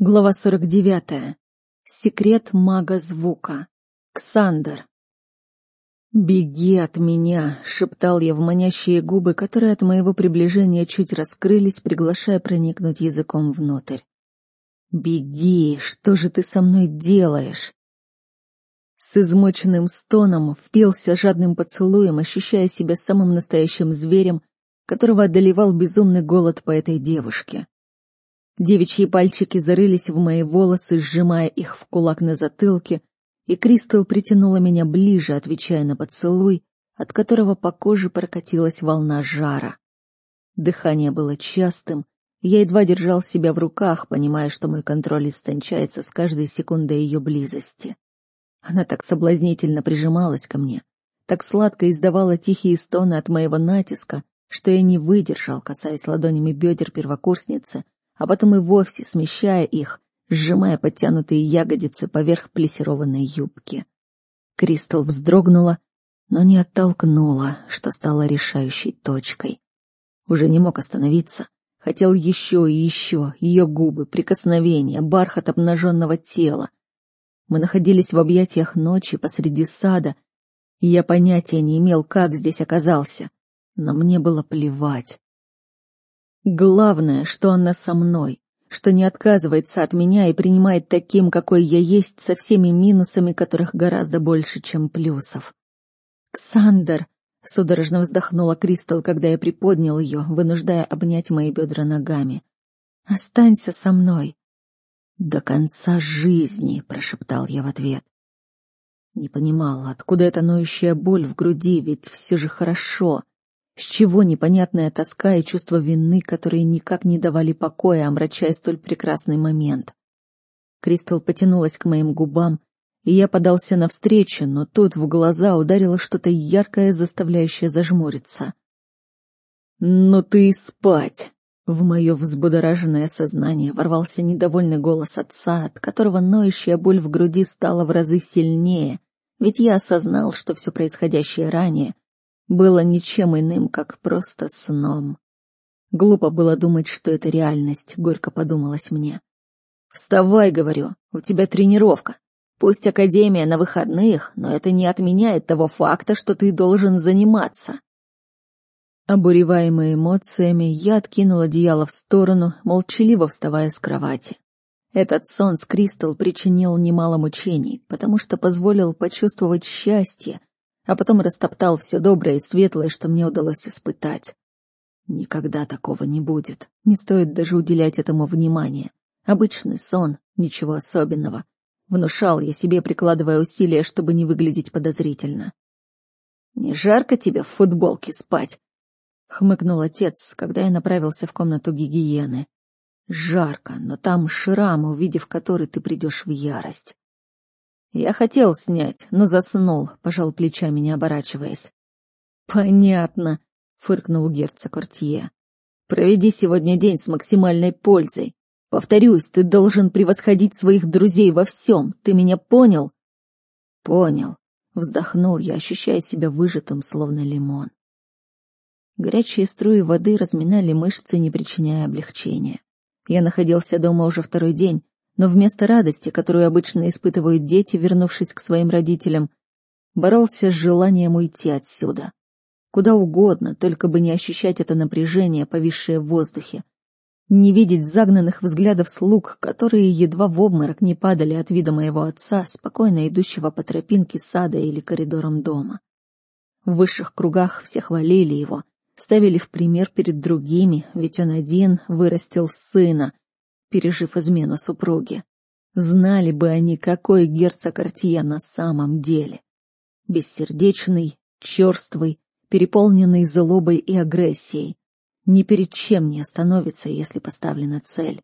Глава 49. Секрет мага звука. Ксандер. «Беги от меня!» — шептал я в манящие губы, которые от моего приближения чуть раскрылись, приглашая проникнуть языком внутрь. «Беги! Что же ты со мной делаешь?» С измоченным стоном впился жадным поцелуем, ощущая себя самым настоящим зверем, которого одолевал безумный голод по этой девушке. Девичьи пальчики зарылись в мои волосы, сжимая их в кулак на затылке, и Кристал притянула меня ближе, отвечая на поцелуй, от которого по коже прокатилась волна жара. Дыхание было частым, я едва держал себя в руках, понимая, что мой контроль истончается с каждой секундой ее близости. Она так соблазнительно прижималась ко мне, так сладко издавала тихие стоны от моего натиска, что я не выдержал, касаясь ладонями бедер первокурсницы, а потом и вовсе смещая их, сжимая подтянутые ягодицы поверх плесированной юбки. Кристал вздрогнула, но не оттолкнула, что стало решающей точкой. Уже не мог остановиться. Хотел еще и еще, ее губы, прикосновения, бархат обнаженного тела. Мы находились в объятиях ночи посреди сада, и я понятия не имел, как здесь оказался, но мне было плевать. Главное, что она со мной, что не отказывается от меня и принимает таким, какой я есть, со всеми минусами, которых гораздо больше, чем плюсов. «Ксандер!» — судорожно вздохнула Кристал, когда я приподнял ее, вынуждая обнять мои бедра ногами. «Останься со мной!» «До конца жизни!» — прошептал я в ответ. Не понимал, откуда эта ноющая боль в груди, ведь все же хорошо. С чего непонятная тоска и чувство вины, которые никак не давали покоя, омрачая столь прекрасный момент? Кристал потянулась к моим губам, и я подался навстречу, но тут в глаза ударило что-то яркое, заставляющее зажмуриться. «Ну ты и спать!» В мое взбудораженное сознание ворвался недовольный голос отца, от которого ноющая боль в груди стала в разы сильнее, ведь я осознал, что все происходящее ранее было ничем иным, как просто сном. Глупо было думать, что это реальность, горько подумалось мне. «Вставай, — говорю, — у тебя тренировка. Пусть академия на выходных, но это не отменяет того факта, что ты должен заниматься». Обуреваемый эмоциями, я откинул одеяло в сторону, молчаливо вставая с кровати. Этот сон с Кристал причинил немало мучений, потому что позволил почувствовать счастье, а потом растоптал все доброе и светлое, что мне удалось испытать. Никогда такого не будет. Не стоит даже уделять этому внимания. Обычный сон, ничего особенного. Внушал я себе, прикладывая усилия, чтобы не выглядеть подозрительно. «Не жарко тебе в футболке спать?» — хмыкнул отец, когда я направился в комнату гигиены. «Жарко, но там шрам, увидев который ты придешь в ярость». Я хотел снять, но заснул, пожал плечами, не оборачиваясь. Понятно, фыркнул герцог Ортье. Проведи сегодня день с максимальной пользой. Повторюсь, ты должен превосходить своих друзей во всем. Ты меня понял? Понял. Вздохнул я, ощущая себя выжатым, словно лимон. Горячие струи воды разминали мышцы, не причиняя облегчения. Я находился дома уже второй день, но вместо радости, которую обычно испытывают дети, вернувшись к своим родителям, боролся с желанием уйти отсюда. Куда угодно, только бы не ощущать это напряжение, повисшее в воздухе. Не видеть загнанных взглядов слуг, которые едва в обморок не падали от вида моего отца, спокойно идущего по тропинке сада или коридорам дома. В высших кругах все хвалили его, ставили в пример перед другими, ведь он один вырастил сына — пережив измену супруги. Знали бы они, какой герцог Артье на самом деле. Бессердечный, черствый, переполненный злобой и агрессией. Ни перед чем не остановится, если поставлена цель.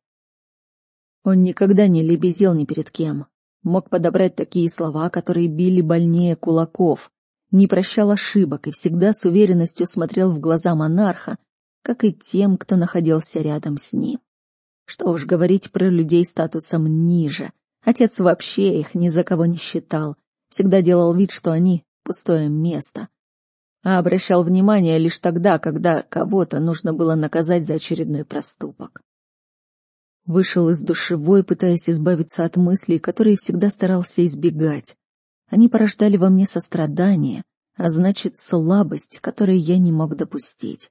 Он никогда не лебезил ни перед кем. Мог подобрать такие слова, которые били больнее кулаков. Не прощал ошибок и всегда с уверенностью смотрел в глаза монарха, как и тем, кто находился рядом с ним. Что уж говорить про людей статусом ниже. Отец вообще их ни за кого не считал. Всегда делал вид, что они — пустое место. А обращал внимание лишь тогда, когда кого-то нужно было наказать за очередной проступок. Вышел из душевой, пытаясь избавиться от мыслей, которые всегда старался избегать. Они порождали во мне сострадание, а значит, слабость, которой я не мог допустить.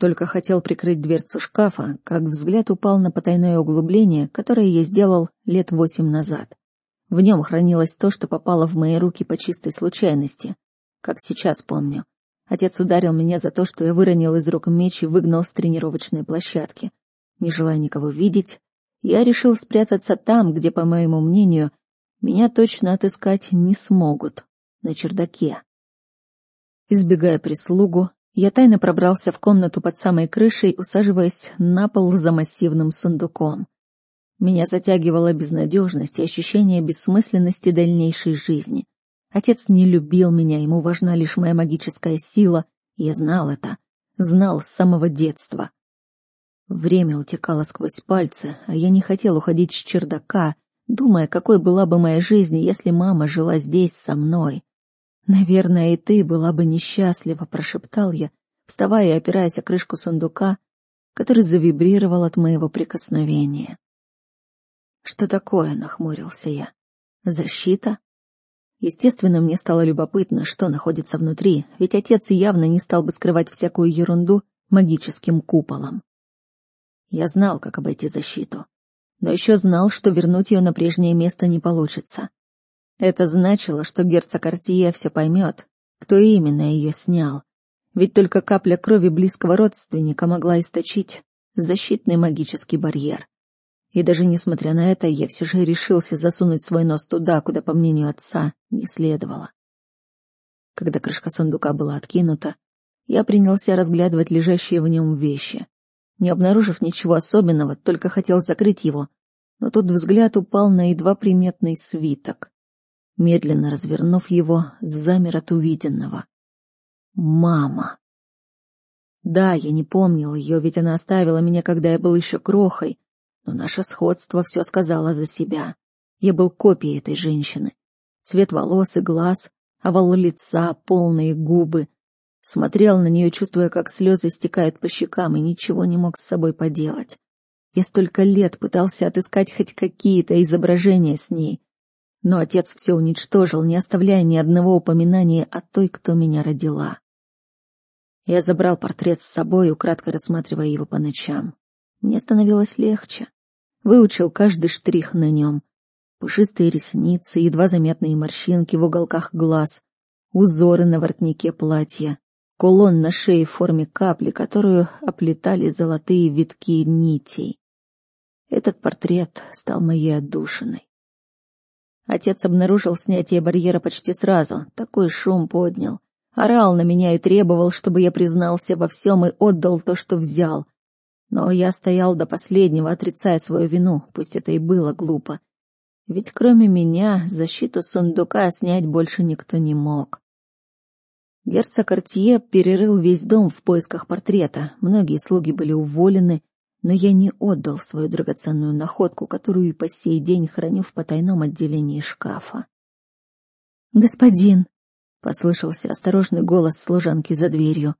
Только хотел прикрыть дверцу шкафа, как взгляд упал на потайное углубление, которое я сделал лет восемь назад. В нем хранилось то, что попало в мои руки по чистой случайности. Как сейчас помню. Отец ударил меня за то, что я выронил из рук меч и выгнал с тренировочной площадки. Не желая никого видеть, я решил спрятаться там, где, по моему мнению, меня точно отыскать не смогут, на чердаке. Избегая прислугу, я тайно пробрался в комнату под самой крышей, усаживаясь на пол за массивным сундуком. Меня затягивала безнадежность и ощущение бессмысленности дальнейшей жизни. Отец не любил меня, ему важна лишь моя магическая сила, я знал это, знал с самого детства. Время утекало сквозь пальцы, а я не хотел уходить с чердака, думая, какой была бы моя жизнь, если мама жила здесь со мной. «Наверное, и ты была бы несчастлива», — прошептал я, вставая и опираясь о крышку сундука, который завибрировал от моего прикосновения. «Что такое?» — нахмурился я. «Защита?» Естественно, мне стало любопытно, что находится внутри, ведь отец явно не стал бы скрывать всякую ерунду магическим куполом. Я знал, как обойти защиту, но еще знал, что вернуть ее на прежнее место не получится. Это значило, что герцог Артье все поймет, кто именно ее снял, ведь только капля крови близкого родственника могла источить защитный магический барьер. И даже несмотря на это, я все же решился засунуть свой нос туда, куда, по мнению отца, не следовало. Когда крышка сундука была откинута, я принялся разглядывать лежащие в нем вещи. Не обнаружив ничего особенного, только хотел закрыть его, но тут взгляд упал на едва приметный свиток. Медленно развернув его, замер от увиденного. Мама. Да, я не помнил ее, ведь она оставила меня, когда я был еще крохой, но наше сходство все сказало за себя. Я был копией этой женщины. Цвет волос и глаз, овал лица, полные губы — Смотрел на нее, чувствуя, как слезы стекают по щекам, и ничего не мог с собой поделать. Я столько лет пытался отыскать хоть какие-то изображения с ней. Но отец все уничтожил, не оставляя ни одного упоминания о той, кто меня родила. Я забрал портрет с собой, украдкой рассматривая его по ночам. Мне становилось легче. Выучил каждый штрих на нем. Пушистые ресницы, едва заметные морщинки в уголках глаз, узоры на воротнике платья, кулон на шее в форме капли, которую оплетали золотые витки нитей. Этот портрет стал моей отдушиной. Отец обнаружил снятие барьера почти сразу, такой шум поднял. Орал на меня и требовал, чтобы я признался во всем и отдал то, что взял. Но я стоял до последнего, отрицая свою вину, пусть это и было глупо. Ведь кроме меня защиту сундука снять больше никто не мог. Герцог Артье перерыл весь дом в поисках портрета. Многие слуги были уволены, но я не отдал свою драгоценную находку, которую и по сей день храню в потайном отделении шкафа. «Господин!» — послышался осторожный голос служанки за дверью.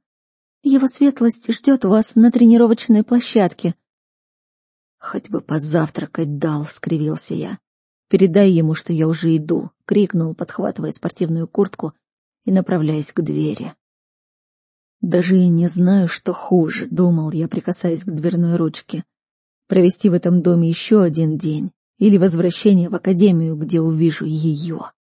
«Его светлость ждет вас на тренировочной площадке». «Хоть бы позавтракать дал», — скривился я. «Передай ему, что я уже иду», — крикнул, подхватывая спортивную куртку и направляясь к двери. Даже и не знаю, что хуже, думал я, прикасаясь к дверной ручке. Провести в этом доме еще один день или возвращение в академию, где увижу ее.